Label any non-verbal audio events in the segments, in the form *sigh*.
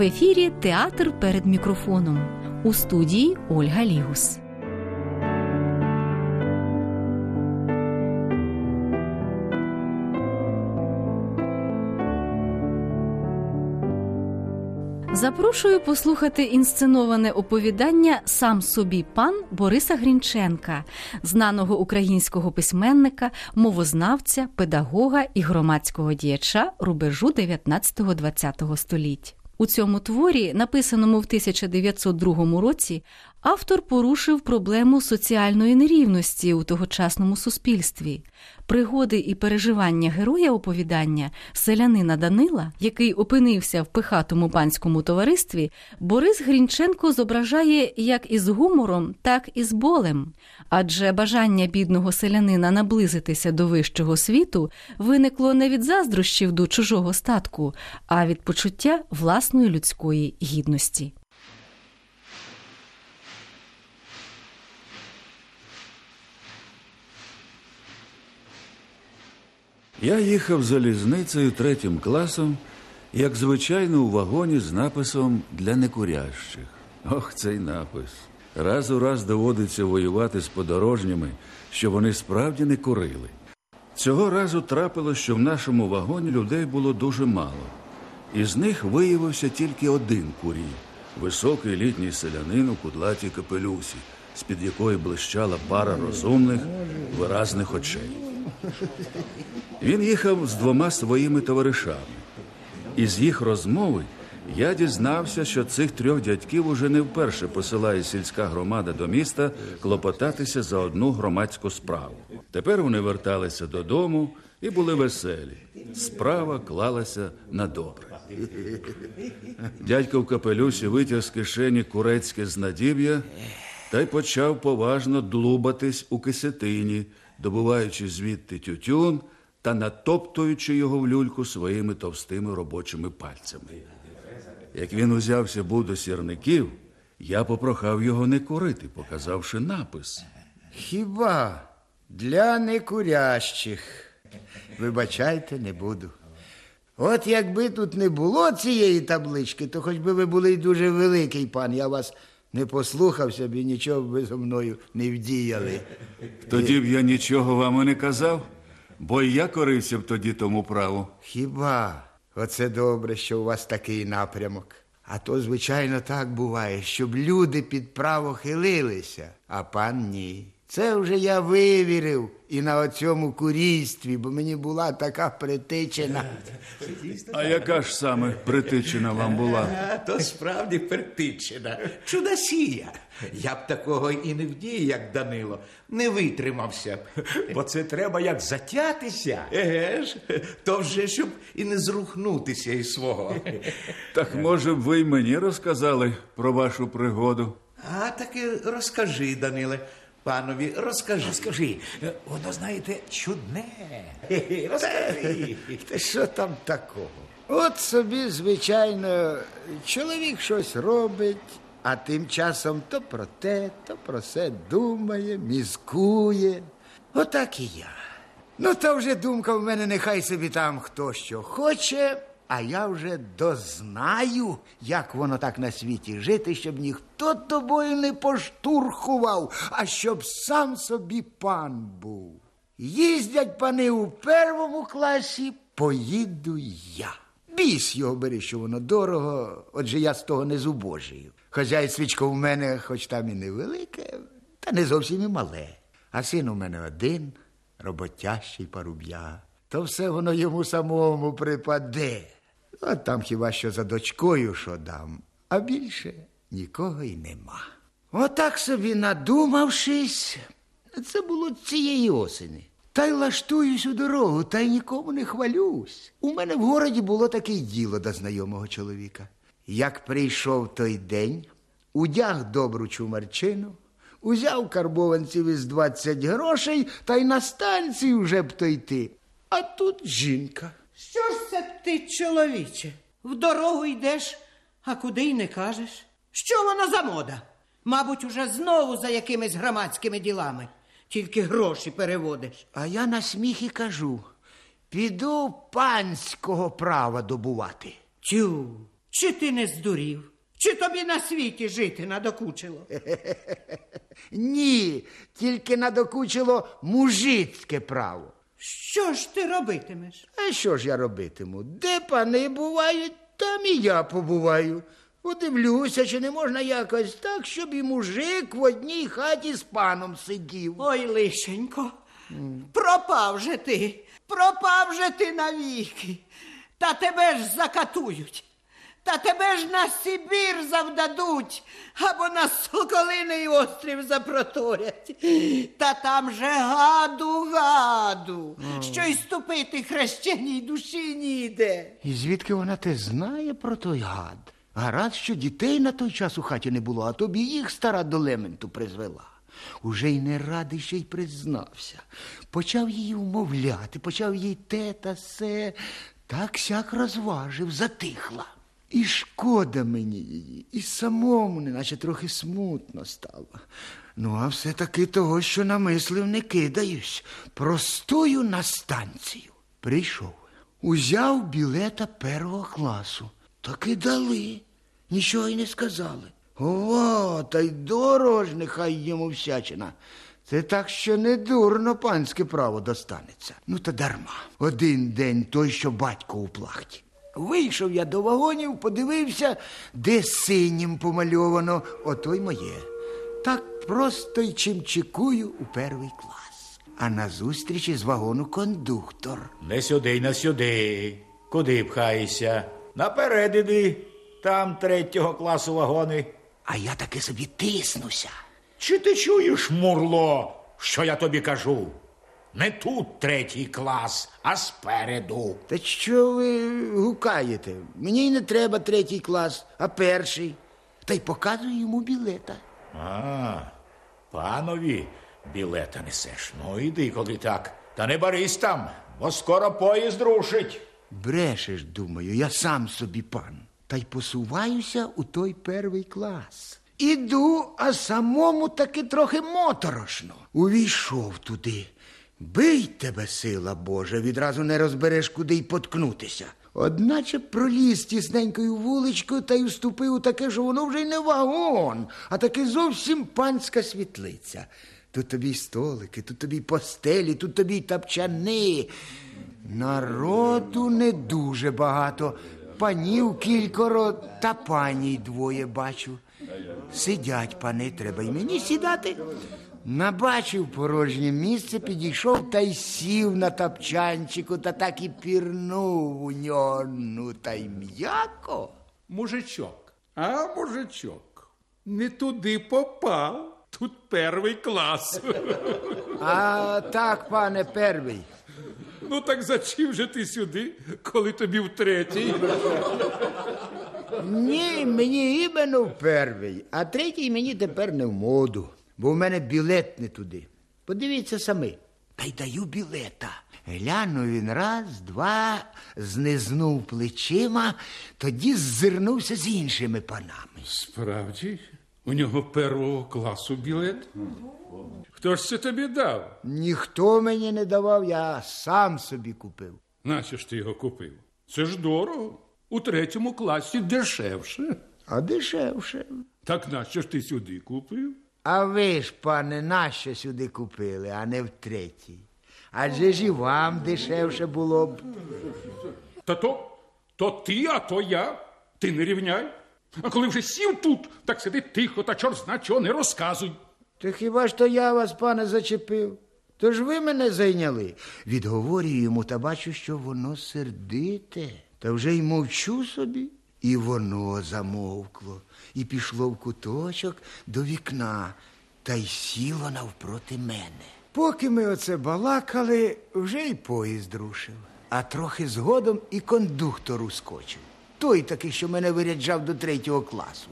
В ефірі Театр перед мікрофоном у студії Ольга Лігус. Запрошую послухати інсценоване оповідання Сам собі пан Бориса Грінченка, знаного українського письменника, мовознавця, педагога і громадського діяча рубежу 19-20 століть. У цьому творі, написаному в 1902 році, автор порушив проблему соціальної нерівності у тогочасному суспільстві, пригоди і переживання героя оповідання, селянина Данила, який опинився в пихатому панському товаристві, Борис Грінченко зображає як із гумором, так і з болем. Адже бажання бідного селянина наблизитися до вищого світу виникло не від заздрощів до чужого статку, а від почуття власної людської гідності. Я їхав залізницею третім класом, як звичайно, у вагоні з написом для некурящих. Ох, цей напис. Раз у раз доводиться воювати з подорожніми, що вони справді не курили. Цього разу трапилось, що в нашому вагоні людей було дуже мало. Із них виявився тільки один курій високий літній селянин у кудлатій капелюсі, з-під якої блищала пара розумних, виразних очей. Він їхав з двома своїми товаришами. Із їх розмови я дізнався, що цих трьох дядьків уже не вперше посилає сільська громада до міста клопотатися за одну громадську справу. Тепер вони верталися додому і були веселі. Справа клалася на добре. Дядько в капелюсі витяг з кишені курецьке знадіб'я та й почав поважно длубатись у кисетині, добуваючи звідти тютюн та натоптуючи його в люльку своїми товстими робочими пальцями. Як він узявся був до сірників, я попрохав його не курити, показавши напис. Хіба для некурящих? Вибачайте, не буду. От якби тут не було цієї таблички, то хоч би ви були й дуже великий пан. Я вас не послухався б і нічого б ви зо мною не вдіяли. Тоді б я нічого вам і не казав, бо і я корився б тоді тому праву. Хіба оце добре, що у вас такий напрямок? А то, звичайно, так буває, щоб люди під право хилилися, а пан ні. Це вже я вивірив і на оцьому курійстві, бо мені була така притичина. А яка ж саме притичина вам була? А, *laughs* то справді притичина. Чудосія. Я б такого і не вдію, як Данило. Не витримався б. *laughs* Бо це треба як затятися. Еге ж, то вже щоб і не зрухнутися із свого. *laughs* Так може б ви й мені розказали про вашу пригоду? А таки розкажи, Даниле. Панові, розкажи. Розкажи, воно, знаєте, чудне. Розкажи. Та що там такого? От собі, звичайно, чоловік щось робить, а тим часом то про те, то про це думає, мізкує. Отак і я. Ну, та вже думка в мене нехай собі там хто що хоче, а я вже дознаю, як воно так на світі жити, щоб ніхто тобою не поштурхував, а щоб сам собі пан був. Їздять пани у первому класі, поїду я. Біс його бери, що воно дорого, отже я з того не зубожію. Хазяйствічко в мене, хоч там і невелике, та не зовсім і мале. А син у мене один, роботящий паруб'я. То все воно йому самому припаде. А там хіба що за дочкою що дам, а більше нікого й нема. Отак собі надумавшись, це було цієї осені. Та й лаштуюсь у дорогу, та й нікому не хвалюсь. У мене в городі було таке діло до знайомого чоловіка. Як прийшов той день, удяг добру чумарчину, узяв карбованців із 20 грошей та й на станцію вже б то йти. А тут жінка. Що ж це ти, чоловіче? В дорогу йдеш, а куди й не кажеш? Що воно за мода? Мабуть, уже знову за якимись громадськими ділами. Тільки гроші переводиш. А я на сміх і кажу: піду панського права добувати. Тю, Чи ти не здурів? Чи тобі на світі жити надокучило? *laughs* Ні, тільки надокучило мужицьке право. Що ж ти робитимеш? А що ж я робитиму? Де пани бувають, там і я побуваю. Подивлюся, чи не можна якось так, щоб і мужик в одній хаті з паном сидів. Ой, лишенько, пропав же ти, пропав же ти навіки. Та тебе ж закатують, та тебе ж на Сибір завдадуть, або на Соколиний острів запроторять. Та там же гаду, гаду, що й ступити хрещеній душі ніде. І звідки вона те знає про той гад? Гаразд, що дітей на той час у хаті не було, а то б їх стара до лементу призвела. Уже й не радий, ще й признався. Почав її вмовляти, почав їй те та се. Так сяк розважив, затихла. І шкода мені її, і самому, неначе трохи смутно стало. Ну, а все-таки того, що намислив, не кидаюсь. Простою на станцію. Прийшов. Узяв білета першого класу. Так і дали. Нічого й не сказали. О, та й дорого ж нехай йому всячина. Це так, що не дурно панське право достанеться. Ну, та дарма. Один день той, що батько у плахті. Вийшов я до вагонів, подивився, де синім помальовано, ото й моє. Так просто й чимчикую у перший клас. А назустріч із вагону кондуктор. Не сюди, не сюди. Куди пхаєшся? Наперед іди. Там третього класу вагони. А я таки собі тиснуся. Чи ти чуєш, мурло, що я тобі кажу? Не тут третій клас, а спереду. Та що ви гукаєте? Мені й не треба третій клас, а перший. Та й показую йому білета. А, панові білета несеш. Ну, іди, коли так. Та не барись там, бо скоро поїзд рушить. Брешеш, думаю, я сам собі пан. Та й посуваюся у той перший клас. Іду, а самому таки трохи моторошно. Увійшов туди. Бий тебе, сила Божа, відразу не розбереш, куди й поткнутися. Одначе проліз тісненькою вуличкою та й вступив у таке, що воно вже й не вагон, а таки зовсім панська світлиця. Тут тобі й столики, тут тобі й постелі, тут тобі й тапчани. Народу не дуже багато. Панів кількоро та паній двоє бачу. Сидять пани, треба й мені сідати. Набачив порожнє місце, підійшов та й сів на тапчанчику, та так і пірнув у нього, ну та й м'яко. Мужичок, а мужичок, не туди попав. Тут перший клас. А так, пане первий. Ну так зачем же ти сюди, коли тобі в третій? Ні, мені іменно в перший, а третій мені тепер не в моду, бо в мене білет не туди. Подивіться самі. Та й даю білета. Глянув він раз, два, знизнув плечима, тоді ззирнувся з іншими панами. Справді, у нього першого класу білет. Хто ж це тобі дав? Ніхто мені не давав, я сам собі купив. Нащо ж ти його купив? Це ж дорого. У третьому класі дешевше. А дешевше. Так нащо ж ти сюди купив? А ви ж, пане, нащо сюди купили, а не в третій? Адже ж і вам дешевше було б. Та то, то ти, а то я. Ти не рівняй. А коли вже сів тут, так сиди тихо та чорт зна чого не розказуй. Та хіба ж то я вас, пане, зачепив? То ж ви мене зайняли. Відговорюю йому та бачу, що воно сердите. Та вже й мовчу собі. І воно замовкло, і пішло в куточок до вікна, та й сіло навпроти мене. Поки ми оце балакали, вже й поїзд рушив, а трохи згодом і кондуктор ускочив. Той такий, що мене виряджав до третього класу.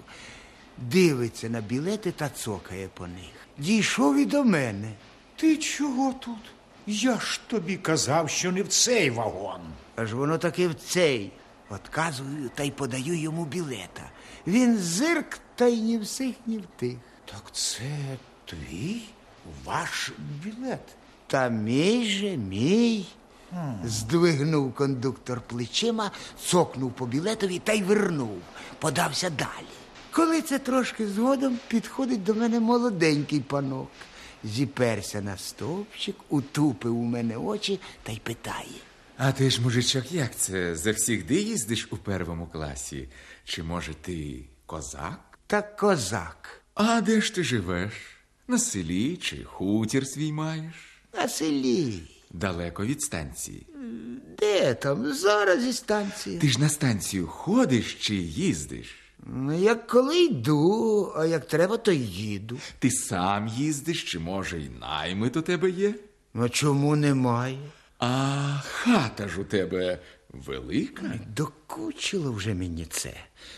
Дивиться на білети та цокає по них. Дійшов і до мене. Ти чого тут? Я ж тобі казав, що не в цей вагон. Аж воно таки в цей. Отказую та й подаю йому білета. Він зирк та й ні всіх, ні в тих. Так це твій ваш білет. Та мій же, мій. Здвигнув кондуктор плечима, цокнув по білетові та й вернув, подався далі. Коли це трошки згодом підходить до мене молоденький панок, зіперся на стовпчик, утупив у мене очі та й питає. А ти ж, мужичок, як це? Завсігди їздиш у первому класі? Чи може ти козак? Та козак. А де ж ти живеш? На селі чи хутір свій маєш? На селі. Далеко від станції. Де там? Зараз і станція. Ти ж на станцію ходиш чи їздиш? Ну, як коли йду, а як треба, то їду. Ти сам їздиш, чи може й наймит у тебе є? Ну чому немає? А хата ж у тебе велика? Докучило вже мені це.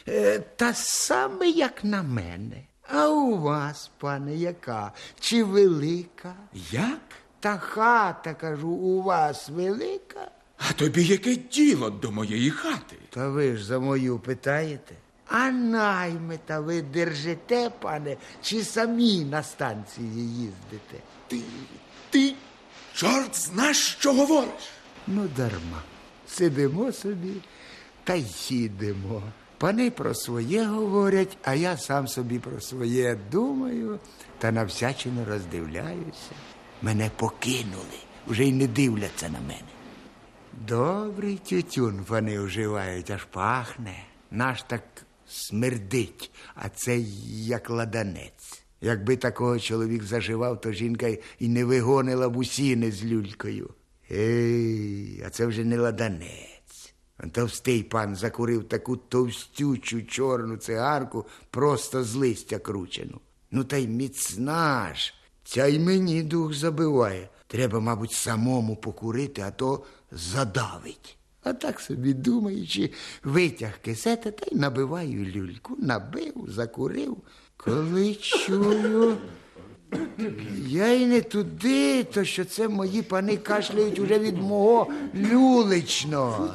Е, та саме як на мене. А у вас, пане, яка? Чи велика? Як? Та хата, кажу, у вас велика? А тобі яке діло до моєї хати? Та ви ж за мою питаєте? А наймита ви держите, пане, чи самі на станції їздите? Ти, ти, чорт знаєш, що говориш? Ну, дарма. Сидимо собі та їдемо. Пани про своє говорять, а я сам собі про своє думаю та на всячину роздивляюся. Мене покинули, вже й не дивляться на мене. Добрий тютюн вони вживають, аж пахне. Наш так смердить, а це як ладанець. Якби такого чоловік заживав, то жінка і не вигонила б усіни з люлькою. Ей, а це вже не ладанець. Товстий пан закурив таку товстючу чорну цигарку, просто з листя кручену. Ну та й міцна ж. Ця й мені дух забиває. Треба, мабуть, самому покурити, а то задавить. А так собі думаючи, витяг кисета та й набиваю люльку. Набив, закурив. Коли чую, я й не туди, то що це мої пани кашляють уже від мого люличного.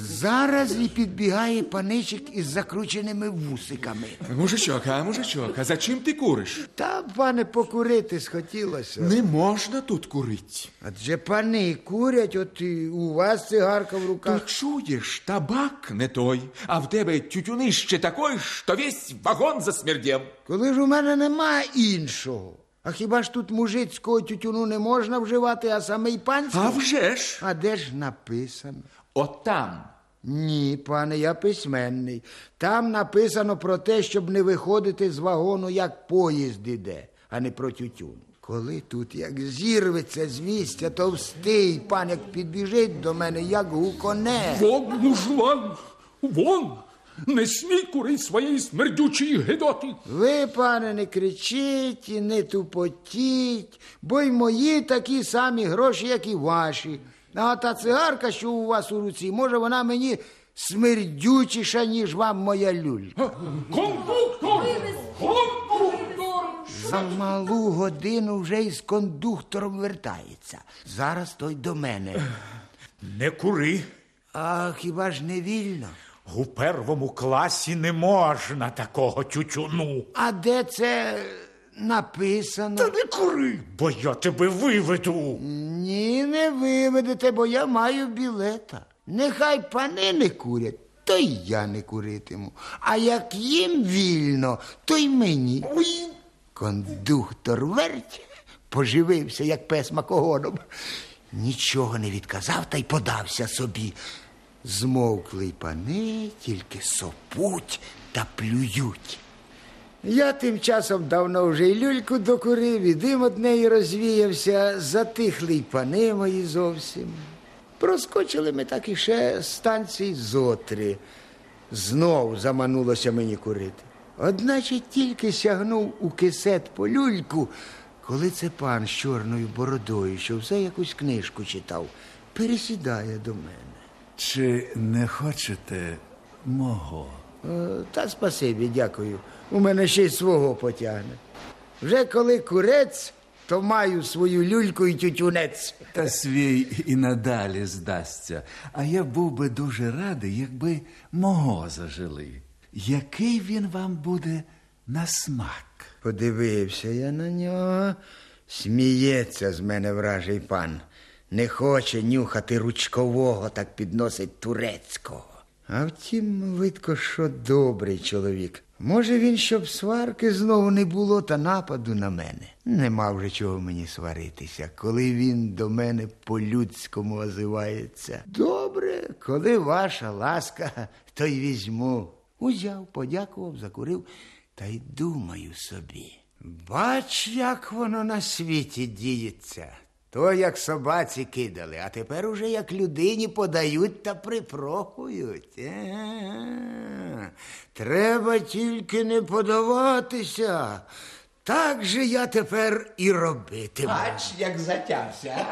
Зараз і підбігає паничик із закрученими вусиками. Мужичок, а мужичок, а за чим ти куриш? Та, пане, покурити схотілося. Не можна тут курить. Адже пани курять, от і у вас цигарка в руках. чуєш, табак не той, а в тебе тютюнище такой, що весь вагон засмердів. Коли ж у мене нема іншого. А хіба ж тут мужицького тютюну не можна вживати, а саме й панського? А вже ж. А де ж написано? От там. Ні, пане, я письменний. Там написано про те, щоб не виходити з вагону, як поїзд іде, а не про тютюн. Коли тут як зірветься звістя, товстий пан як підбіжить до мене, як гуконе. Вон, мужлан, вон! Не смій курить своєї смердючої гидоти. Ви, пане, не кричіть і не тупотіть, бо й мої такі самі гроші, як і ваші. А та цигарка, що у вас у руці, може, вона мені смердючіша, ніж вам моя люлька. Кондуктор! Кондуктор! За малу годину вже із кондуктором вертається. Зараз той до мене. Не кури. А хіба ж не вільно? У первому класі не можна такого тютюну. А де це написано? Та не кури, бо я тебе виведу. Ні, не виведете, бо я маю білета. Нехай пани не курять, то й я не куритиму. А як їм вільно, то й мені. Ой. Кондуктор верть поживився, як пес макогоном. Нічого не відказав та й подався собі. Змовкли пани, тільки сопуть та плюють. Я тим часом давно вже й люльку докурив, і дим од неї розвіявся, затихли й пани мої зовсім. Проскочили ми так іще станції зотри. Знов заманулося мені курити. Одначе тільки сягнув у кисет по люльку, коли це пан з чорною бородою, що все якусь книжку читав, пересідає до мене. Чи не хочете мого? Е, Та спасибі, дякую. У мене ще й свого потягне. Вже коли курець, то маю свою люльку і тютюнець. Та свій і надалі здасться. А я був би дуже радий, якби мого зажили. Який він вам буде на смак? Подивився я на нього. Сміється з мене вражий пан. Не хоче нюхати ручкового, так підносить турецького. А втім, видко, що добрий чоловік. Може, він, щоб сварки знову не було та нападу на мене. Нема вже чого мені сваритися, коли він до мене по-людському озивається. Добре, коли ваша ласка, то й візьму. Узяв, подякував, закурив та й думаю собі. Бач, як воно на світі діється. То як собаці кидали, а тепер уже як людині подають та припрохують. Е-е-е. Треба тільки не подаватися. Так же я тепер і робитиму. Бач, як затявся.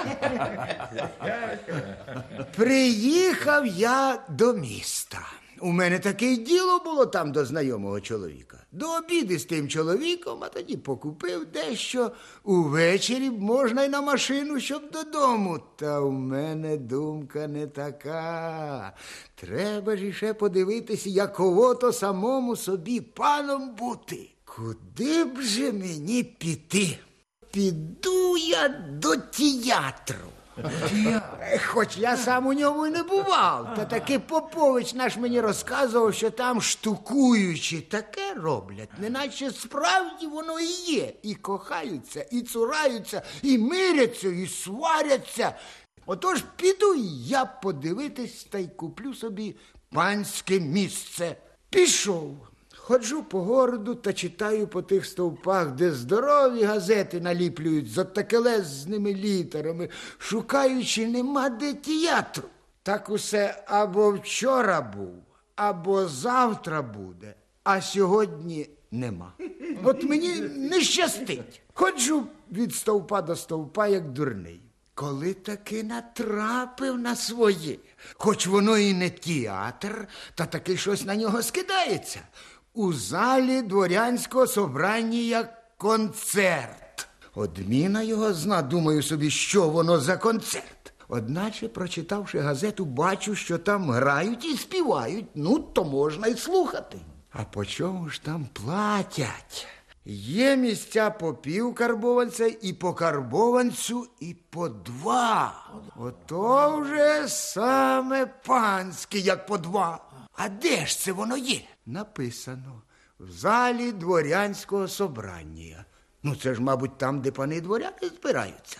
Приїхав я до міста. У мене таке й діло було там до знайомого чоловіка. До обіди з тим чоловіком, а тоді покупив дещо. Увечері можна й на машину, щоб додому. Та у мене думка не така. Треба ж іще подивитися, яково то самому собі паном бути. Куди б же мені піти? Піду я до театру. Хоч я сам у ньому й не бував, та таки Попович наш мені розказував, що там штукуючи таке роблять, неначе справді воно і є. І кохаються, і цураються, і миряться, і сваряться. Отож піду я подивитись та й куплю собі панське місце. Пішов. Ходжу по городу та читаю по тих стовпах, де здорові газети наліплюють з оттакелезними літерами, шукаючи нема де театру. Так усе або вчора був, або завтра буде, а сьогодні нема. От мені не щастить. Ходжу від стовпа до стовпа, як дурний. Коли таки натрапив на своє, хоч воно і не театр, та таки щось на нього скидається. У залі дворянського собрання концерт. Одміна його зна, думаю собі, що воно за концерт. Одначе, прочитавши газету, бачу, що там грають і співають. Ну, то можна й слухати. А по чому ж там платять? Є місця по пів карбованця і по карбованцю, і по два. Ото вже саме панське, як по два. А де ж це воно є? Написано в залі дворянського собрання. Ну, це ж, мабуть, там, де пани дворяни збираються.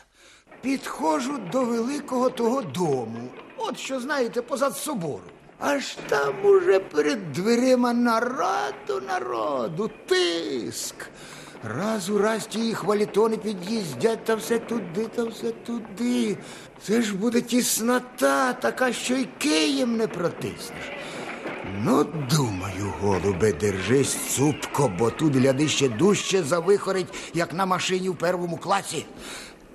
Підходжу до великого того дому. От що, знаєте, позад собору. Аж там уже перед дверима народу, народу, тиск. Раз у раз ті хвалітони під'їздять, та все туди, та все туди. Це ж буде тіснота, така, що й києм не протиснеш. Ну, думаю, голубе, держись цупко, бо тут гляди ще дужче завихорить, як на машині в первому класі.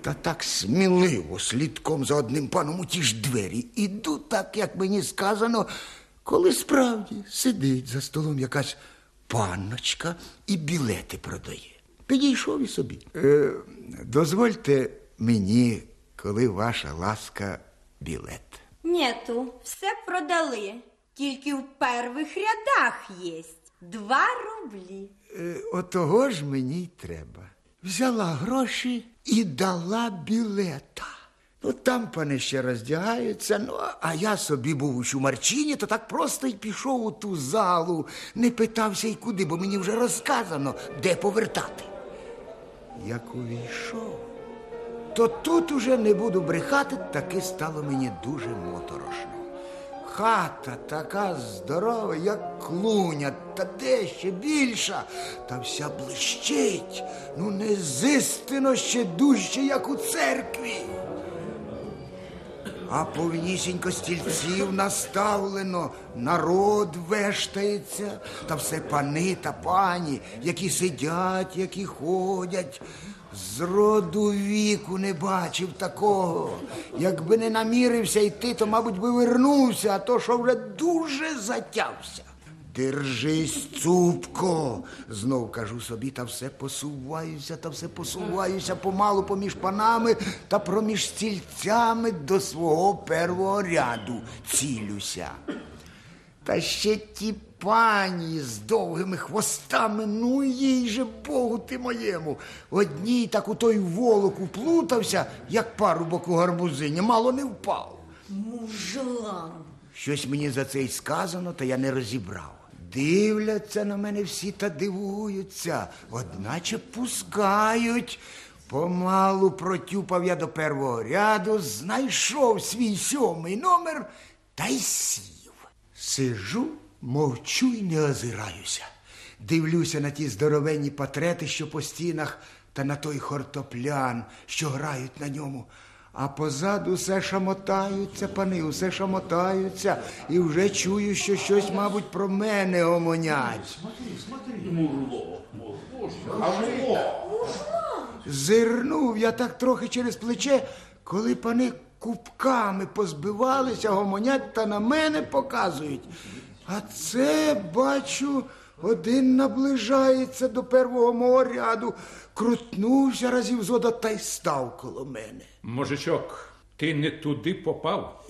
Та так сміливо, слідком за одним паном у ті ж двері. Іду так, як мені сказано, коли справді сидить за столом якась панночка і білети продає. Підійшов і собі. Е, дозвольте мені, коли ваша ласка, білет. Нету, все продали. Тільки в первих рядах єсть. Два рублі. Е, отого ж мені й треба. Взяла гроші і дала білета. Ну, там пани ще роздягаються, ну, а я собі був у Чумарчині, то так просто й пішов у ту залу, не питався й куди, бо мені вже розказано, де повертати. Як увійшов, то тут уже не буду брехати, таки стало мені дуже моторошно. Хата така здорова, як клуня, та де ще більша, та вся блищить, ну не зистино ще дужче, як у церкві. А повнісінько стільців наставлено, народ вештається, та все пани та пані, які сидять, які ходять. З роду віку не бачив такого. Якби не намірився йти, то, мабуть, би вернувся, а то, що вже дуже затявся. Держись, цупко, знов кажу собі, та все посуваюся, та все посуваюся помалу поміж панами та проміж стільцями до свого первого ряду цілюся. Та ще ті пані з довгими хвостами, ну їй же Богу ти моєму. Одній так у той волок уплутався, як парубок у гарбузині, мало не впав. Мужлан. Щось мені за це й сказано, та я не розібрав. Дивляться на мене всі та дивуються, одначе пускають. Помалу протюпав я до первого ряду, знайшов свій сьомий номер та й сів. Сижу, мовчу й не озираюся. Дивлюся на ті здоровенні патрети, що по стінах, та на той хортоплян, що грають на ньому. А позаду все шамотаються, пани, усе шамотаються, і вже чую, що щось, мабуть, про мене гомонять. Зирнув я так трохи через плече, коли пани купками позбивалися, гомонять та на мене показують. А це, бачу, один наближається до первого мого ряду, крутнувся разів зода та й став коло мене. Мужичок, ти не туди попав.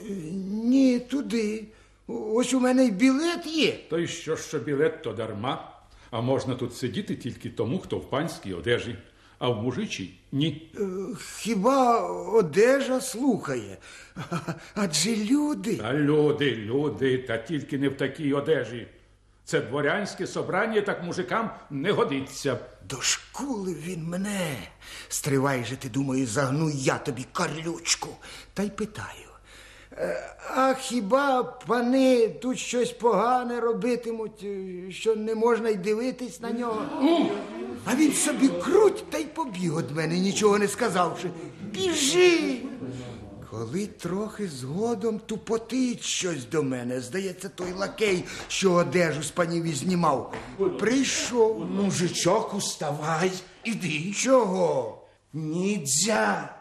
Ні, туди. Ось у мене й білет є. То й що, що білет, то дарма. А можна тут сидіти тільки тому, хто в панській одежі, а в мужичій ні. Хіба одежа слухає? *laughs* Адже люди. Та люди, люди, та тільки не в такій одежі. Це дворянське собрання, так мужикам не годиться. Дошкулив він мене. Стривай же, ти думаю, загну я тобі карлючку. Та й питаю. «Е, А хіба пани тут щось погане робитимуть, е, що не можна й дивитись на нього? А він собі круть та й побіг від мене, нічого не сказавши. Біжи. Коли трохи згодом тупотить щось до мене, здається, той лакей, що одежу з панів і знімав, прийшов. Мужичок, уставай, іди. Чого? Нідзя.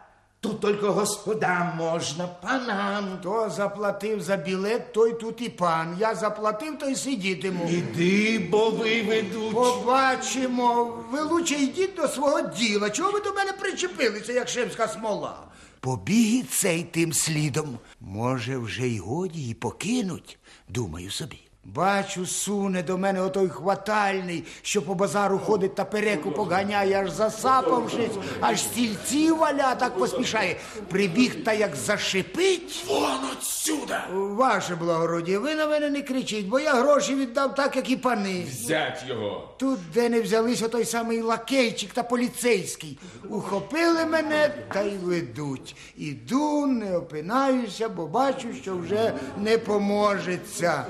Тут тільки господам можна, панам. Хто заплатив за білет, той тут і пан. Я заплатив, то й сидітиму. Іди, бо виведуть. Побачимо. Ви лучше йдіть до свого діла. Чого ви до мене причепилися, як шемська смола? Побіг і цей тим слідом. Може, вже й годі і покинуть, думаю собі. Бачу, суне до мене отой хватальний, що по базару ходить та переку поганяє, аж засапавшись, аж стільці валя так поспішає. Прибіг та як зашипить. Вон отсюда! Ваше благородіє, ви на мене не кричіть, бо я гроші віддав так, як і пани. Взять його! Тут, де не взялися той самий лакейчик та поліцейський. Ухопили мене та й ведуть. Іду, не опинаюся, бо бачу, що вже не поможеться.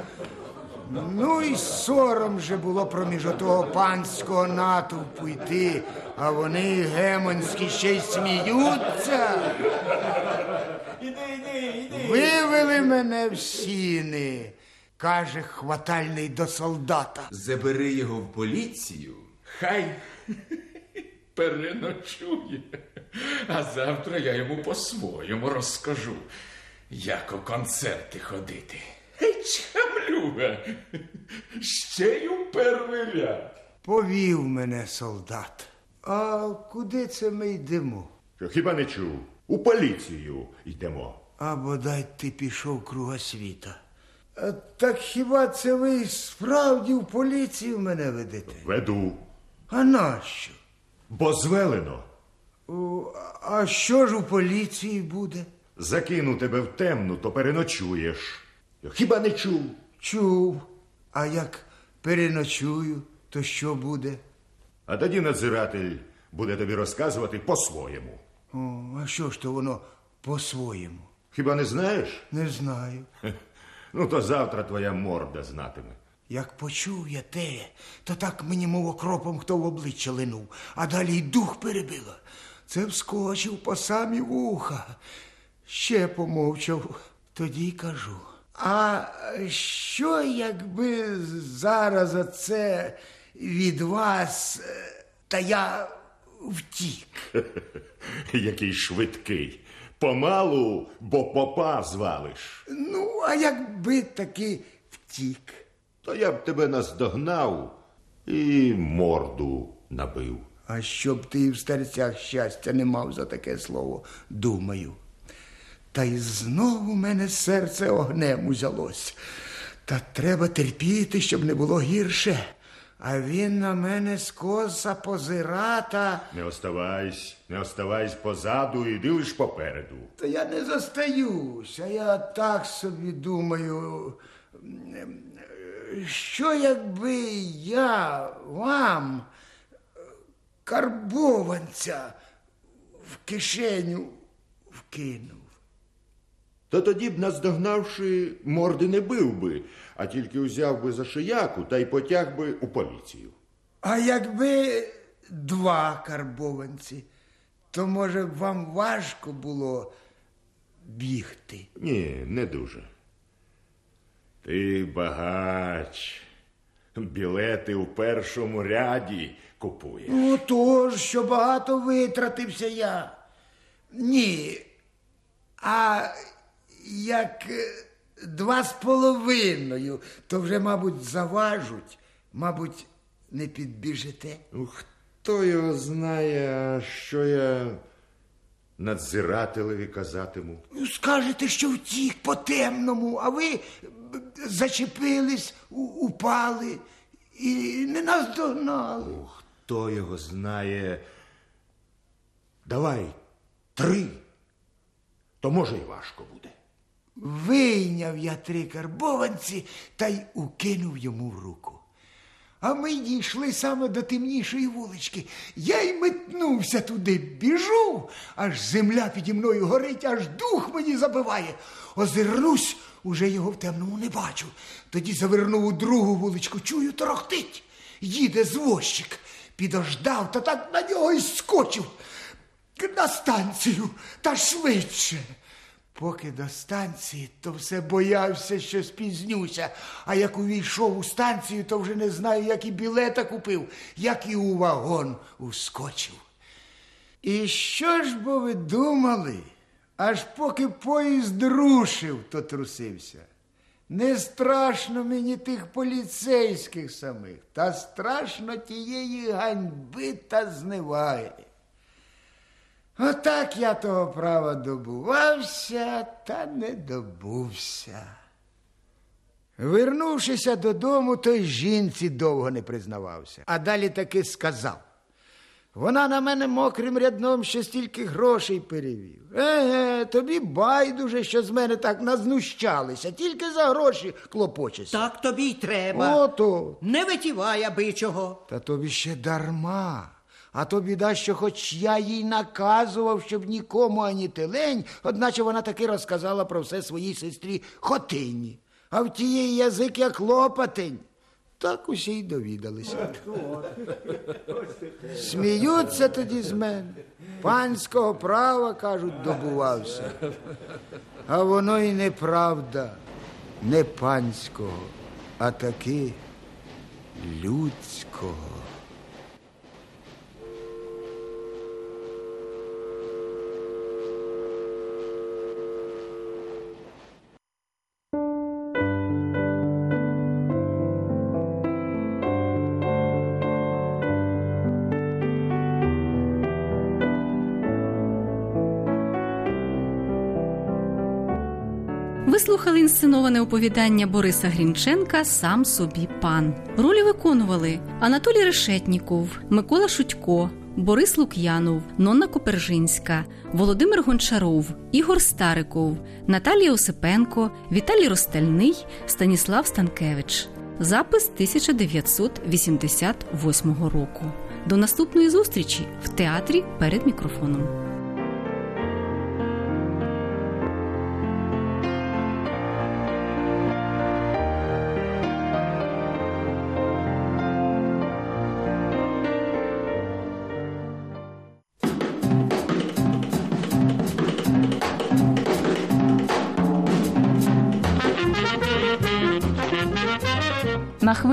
Ну і сором же було проміж отого панського натовпу йти, а вони гемонські ще й сміються. Вивели мене в сіни, каже хватальний до солдата. Забери його в поліцію. Хай *laughs* переночує. А завтра я йому по-своєму розкажу, як у концерти ходити. Чамлюга, ще й у перший ряд. Повів мене солдат. А куди це ми йдемо? Що хіба не чув? У поліцію йдемо. А бодай ти пішов кругосвіта. А, так хіба це ви справді в поліцію мене ведете? Веду. А нащо? Бо звелено. О, А що ж у поліції буде? Закину тебе в темну, то переночуєш. Хіба не чув? Чув. А як переночую, то що буде? А тоді надзиратель буде тобі розказувати по-своєму. О, а що ж то воно по-своєму? Хіба не знаєш? Не знаю. Хе, Ну, то завтра твоя морда знатиме. Як почув я те, то так мені, мов окропом, хто в обличчя линув, а далі й дух перебило. Це вскочив по самі вуха. Ще помовчав, тоді й кажу. А що, якби зараз оце від вас, е, та я втік? *laughs* Який швидкий. Помалу, бо попа звалиш. Ну, а якби таки втік? То я б тебе наздогнав і морду набив. А щоб ти в старцях щастя не мав за таке слово, думаю. Та й знову мене серце огнем узялось. Та треба терпіти, щоб не було гірше. А він на мене скоса позирата. Не оставайся, не оставайся позаду, іди лиш попереду. Та я не застаюся, я так собі думаю. Що якби я вам карбованця в кишеню вкинув? То тоді б, наздогнавши, морди не бив би, а тільки узяв би за шияку та й потяг би у поліцію. А якби два карбованці, то може б вам важко було бігти. Ні, не дуже. Ти багач. Білети у першому ряді купуєш. Отож, що багато витратився я. Ні. А як е, два з половиною, то вже, мабуть, заважуть, мабуть, не підбіжите. Ну, Хто його знає, що я надзирателеві казатиму. Ну, Скажете, що втік по темному, а ви зачепились, упали і не наздогнали. Хто його знає? Давай три, то може й важко буде. Вийняв я три карбованці та й укинув йому руку. А ми дійшли саме до темнішої вулички. Я й метнувся туди, біжу, аж земля піді мною горить, аж дух мені забиває. Озирнусь, уже його в темному не бачу. Тоді завернув у другу вуличку, чую, торохтить. Їде звозчик. Підождав та так на нього й скочив на станцію та швидше. Поки до станції, то все боявся, що спізнюся. А як увійшов у станцію, то вже не знаю, як і білета купив, як і у вагон ускочив. І що ж бо ви думали, аж поки поїзд рушив, то трусився. Не страшно мені тих поліцейських самих, та страшно тієї ганьби та зневаги. Отак я того права добувався та не добувся. Вернувшися додому, той жінці довго не признавався, а далі таки сказав. Вона на мене мокрим рядном ще стільки грошей перевів. Еге, тобі байдуже, що з мене так назнущалися, тільки за гроші клопочешся. Так тобі й треба. Ото. Не витівай аби чого. Та тобі ще дарма. А то біда, що хоч я їй наказував, щоб нікому ані телень, одначе вона таки розказала про все своїй сестрі Хотині. А в тієї язик як лопатень. Так усі й довідалися. Сміються тоді з мене. Панського права, кажуть, добувався. А воно і неправда, не панського, а таки людського. Слухали інсценоване оповідання Бориса Грінченка Сам собі пан. Ролі виконували Анатолій Решетніков, Микола Шутько, Борис Лук'янов, Нонна Копержинська, Володимир Гончаров, Ігор Стариков, Наталія Осипенко, Віталій Ростельний, Станіслав Станкевич. Запис 1988 року. До наступної зустрічі в театрі перед мікрофоном.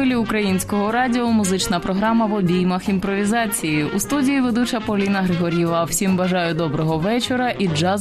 Хвилі українського радіо музична програма в обіймах імпровізації. У студії ведуча Поліна Григорєва. Всім бажаю доброго вечора і джаз.